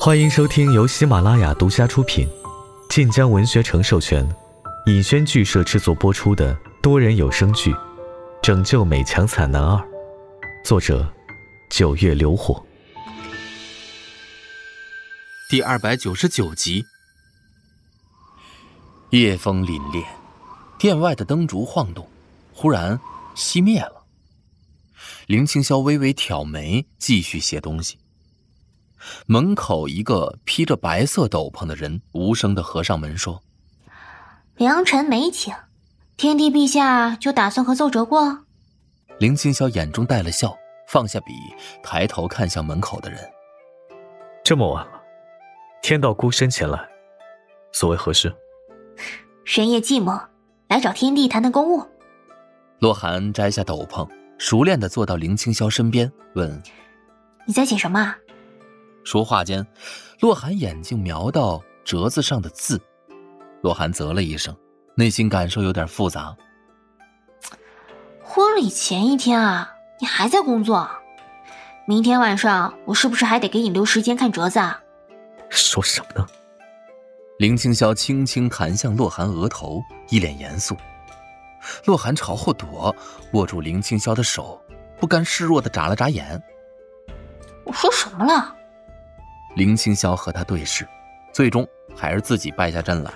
欢迎收听由喜马拉雅独家出品、晋江文学城授权、尹轩剧社制作播出的多人有声剧《拯救美强惨男二》，作者：九月流火，第二百九十九集。夜风凛冽，店外的灯烛晃动，忽然熄灭了。林青霄微微挑眉，继续写东西。门口一个披着白色斗篷的人无声的合上门说：“良辰美景，天帝陛下就打算和奏折过？”林青霄眼中带了笑，放下笔，抬头看向门口的人：“这么晚了，天道孤身前来，所谓何事？”“深夜寂寞，来找天帝谈谈公务。”洛寒摘下斗篷，熟练的坐到林青霄身边，问：“你在写什么？”说话间，洛寒眼睛瞄到折子上的字，洛寒啧了一声，内心感受有点复杂。婚礼前一天啊，你还在工作？明天晚上我是不是还得给你留时间看折子？啊？说什么呢？林青霄轻轻弹向洛寒额头，一脸严肃。洛寒朝后躲，握住林青霄的手，不甘示弱的眨了眨眼。我说什么了？林青霄和他对视，最终还是自己败下阵来。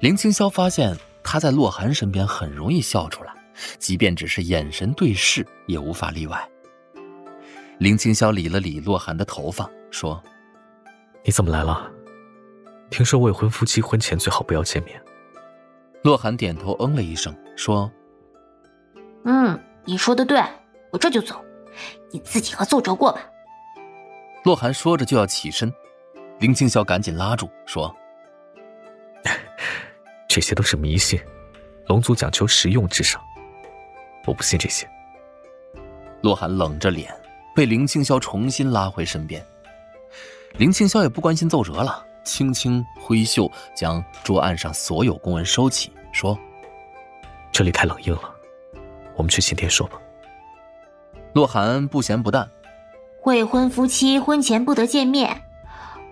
林青霄发现他在洛寒身边很容易笑出来，即便只是眼神对视，也无法例外。林青霄理了理洛寒的头发，说：“你怎么来了？听说未婚夫妻婚前最好不要见面。”洛寒点头嗯了一声，说：“嗯，你说的对，我这就走，你自己和奏折过吧。”洛寒说着就要起身，林青霄赶紧拉住，说：“这些都是迷信，龙族讲求实用至上，我不信这些。”洛寒冷着脸，被林青霄重新拉回身边。林青霄也不关心奏折了，轻轻挥袖将桌案上所有公文收起，说：“这里太冷硬了，我们去寝殿说吧。”洛寒不咸不淡。未婚夫妻婚前不得见面，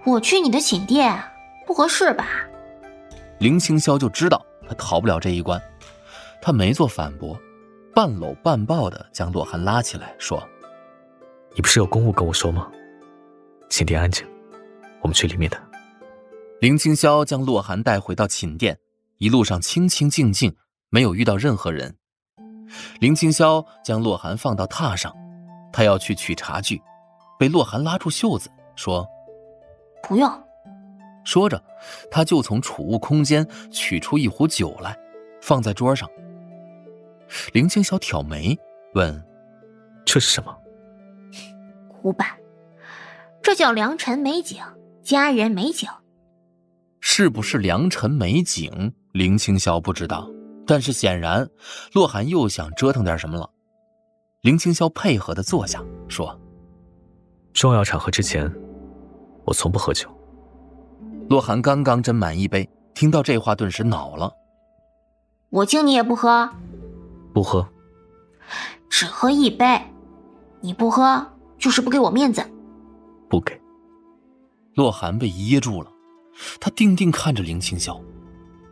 我去你的寝殿不合适吧？林清霄就知道他逃不了这一关，他没做反驳，半搂半抱的将洛寒拉起来，说：“你不是有公务跟我说吗？寝殿安静，我们去里面谈。”林清霄将洛寒带回到寝殿，一路上清清静静，没有遇到任何人。林清霄将洛寒放到榻上，他要去取茶具。被洛寒拉住袖子，说：“不用。”说着，他就从储物空间取出一壶酒来，放在桌上。林青霄挑眉问：“这是什么？”古板，这叫良辰美景，佳人美景。是不是良辰美景？林青霄不知道，但是显然，洛寒又想折腾点什么了。林青霄配合的坐下，说。重要场合之前，我从不喝酒。洛寒刚刚斟满一杯，听到这话，顿时恼了。我敬你也不喝，不喝，只喝一杯。你不喝就是不给我面子，不给。洛寒被噎住了，他定定看着林青霄，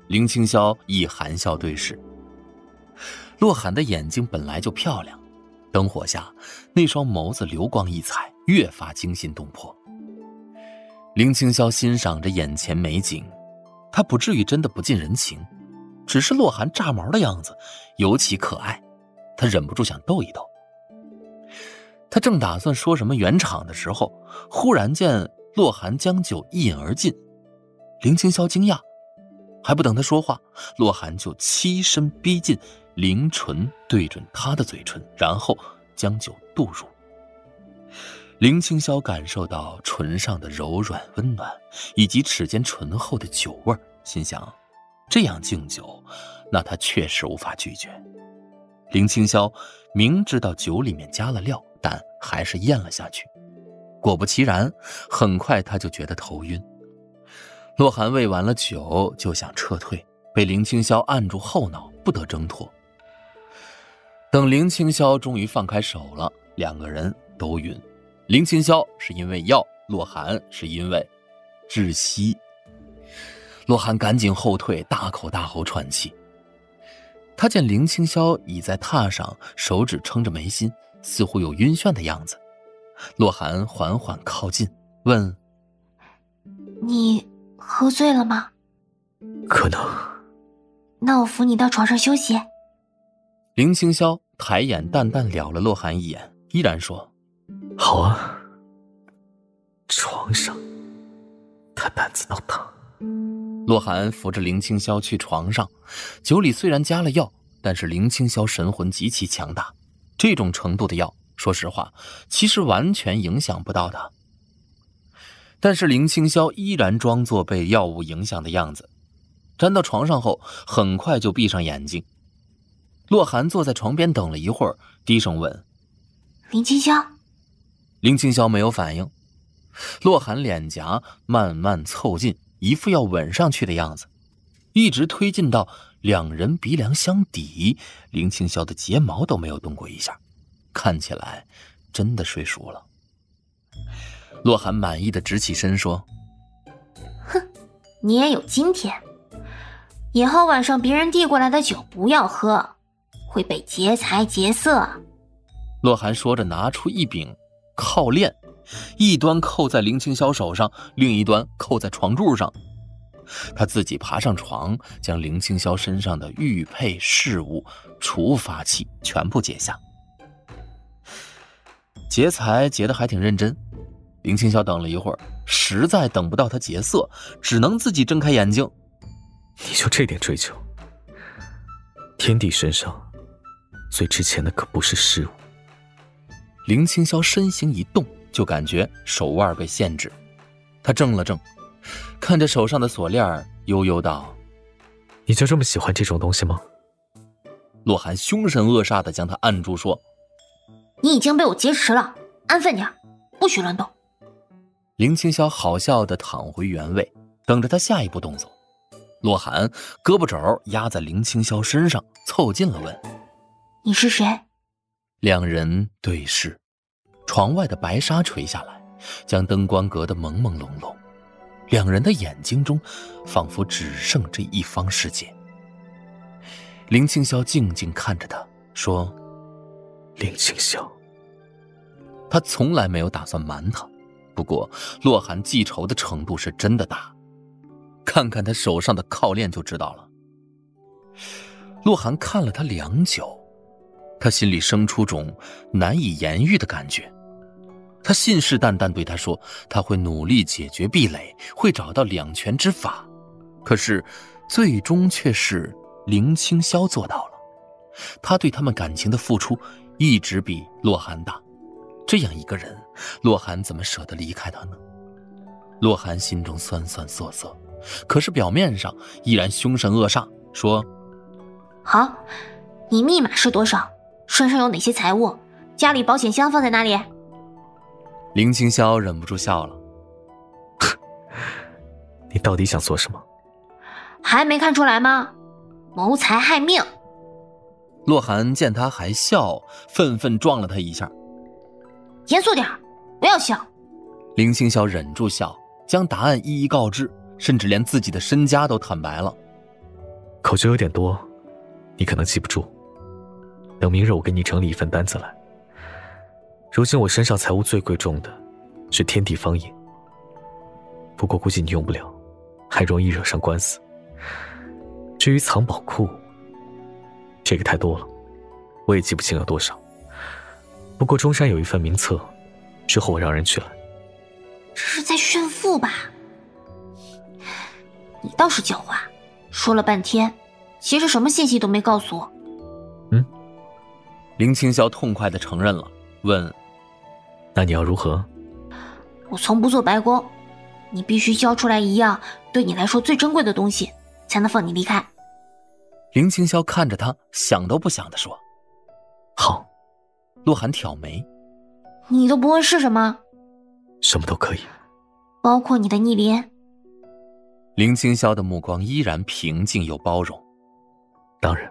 林青霄以含笑对视。洛寒的眼睛本来就漂亮。灯火下，那双眸子流光溢彩，越发惊心动魄。林青霄欣赏着眼前美景，他不至于真的不近人情，只是洛寒炸毛的样子尤其可爱，他忍不住想逗一逗。他正打算说什么圆场的时候，忽然见洛寒将酒一饮而尽，林青霄惊讶，还不等他说话，洛寒就欺身逼近。灵唇对准他的嘴唇，然后将酒渡入。林青霄感受到唇上的柔软温暖，以及齿间醇厚的酒味心想：这样敬酒，那他确实无法拒绝。林青霄明知道酒里面加了料，但还是咽了下去。果不其然，很快他就觉得头晕。洛寒喂完了酒，就想撤退，被林青霄按住后脑，不得挣脱。等林青霄终于放开手了，两个人都晕。林清霄是因为药，洛寒是因为窒息。洛寒赶紧后退，大口大口喘气。他见林清霄倚在榻上，手指撑着眉心，似乎有晕眩的样子。洛寒缓缓靠近，问：“你喝醉了吗？”“可能。”“那我扶你到床上休息。”林清霄抬眼淡淡了了洛寒一眼，依然说：“好啊。”床上，他胆子倒大。洛寒扶着林青霄去床上，酒里虽然加了药，但是林青霄神魂极其强大，这种程度的药，说实话，其实完全影响不到他。但是林青霄依然装作被药物影响的样子，粘到床上后，很快就闭上眼睛。洛寒坐在床边等了一会儿，低声问：“林青霄。”林青霄没有反应。洛寒脸颊慢慢凑近。一副要吻上去的样子，一直推进到两人鼻梁相抵，林青霄的睫毛都没有动过一下，看起来真的睡熟了。洛寒满意的直起身说：“哼，你也有今天，以后晚上别人递过来的酒不要喝，会被劫财劫色。”洛寒说着，拿出一柄铐链。一端扣在林青霄手上，另一端扣在床柱上。他自己爬上床，将林青霄身上的玉佩饰物、除法器全部解下。劫财劫得还挺认真。林青霄等了一会儿，实在等不到他劫色，只能自己睁开眼睛。你就这点追求？天帝身上最值钱的可不是事物。林青霄身形一动。就感觉手腕被限制，他怔了怔，看着手上的锁链，悠悠道：“你就这么喜欢这种东西吗？”洛寒凶神恶煞的将他按住，说：“你已经被我劫持了，安分点，不许乱动。”林青霄好笑的躺回原位，等着他下一步动作。洛寒胳膊肘压在林青霄身上，凑近了问：“你是谁？”两人对视。床外的白纱垂下来，将灯光隔得朦朦胧胧，两人的眼睛中，仿佛只剩这一方世界。林青霄静静看着他，说：“林青霄。”他从来没有打算瞒他，不过洛寒记仇的程度是真的大，看看他手上的铐链就知道了。洛寒看了他良久，他心里生出种难以言喻的感觉。他信誓旦旦对他说：“他会努力解决壁垒，会找到两全之法。”可是，最终却是林青霄做到了。他对他们感情的付出一直比洛寒大。这样一个人，洛寒怎么舍得离开他呢？洛寒心中酸酸涩涩，可是表面上依然凶神恶煞，说：“好，你密码是多少？身上有哪些财物？家里保险箱放在哪里？”林青霄忍不住笑了：“ 你到底想做什么？还没看出来吗？谋财害命！”洛寒见他还笑，愤愤撞了他一下：“严肃点不要笑。”林青霄忍住笑，将答案一一告知，甚至连自己的身家都坦白了。口诀有点多，你可能记不住。等明日我给你整理一份单子来。如今我身上财物最贵重的，是天地方印。不过估计你用不了，还容易惹上官司。至于藏宝库，这个太多了，我也记不清有多少。不过中山有一份名册，之后我让人取来。这是在炫富吧？你倒是狡猾，说了半天，其实什么信息都没告诉我。嗯。林青霄痛快的承认了，问。那你要如何？我从不做白工，你必须交出来一样对你来说最珍贵的东西，才能放你离开。林青霄看着他，想都不想的说：“好。”洛寒挑眉：“你都不问是什么？什么都可以，包括你的逆鳞。”林青霄的目光依然平静又包容。当然。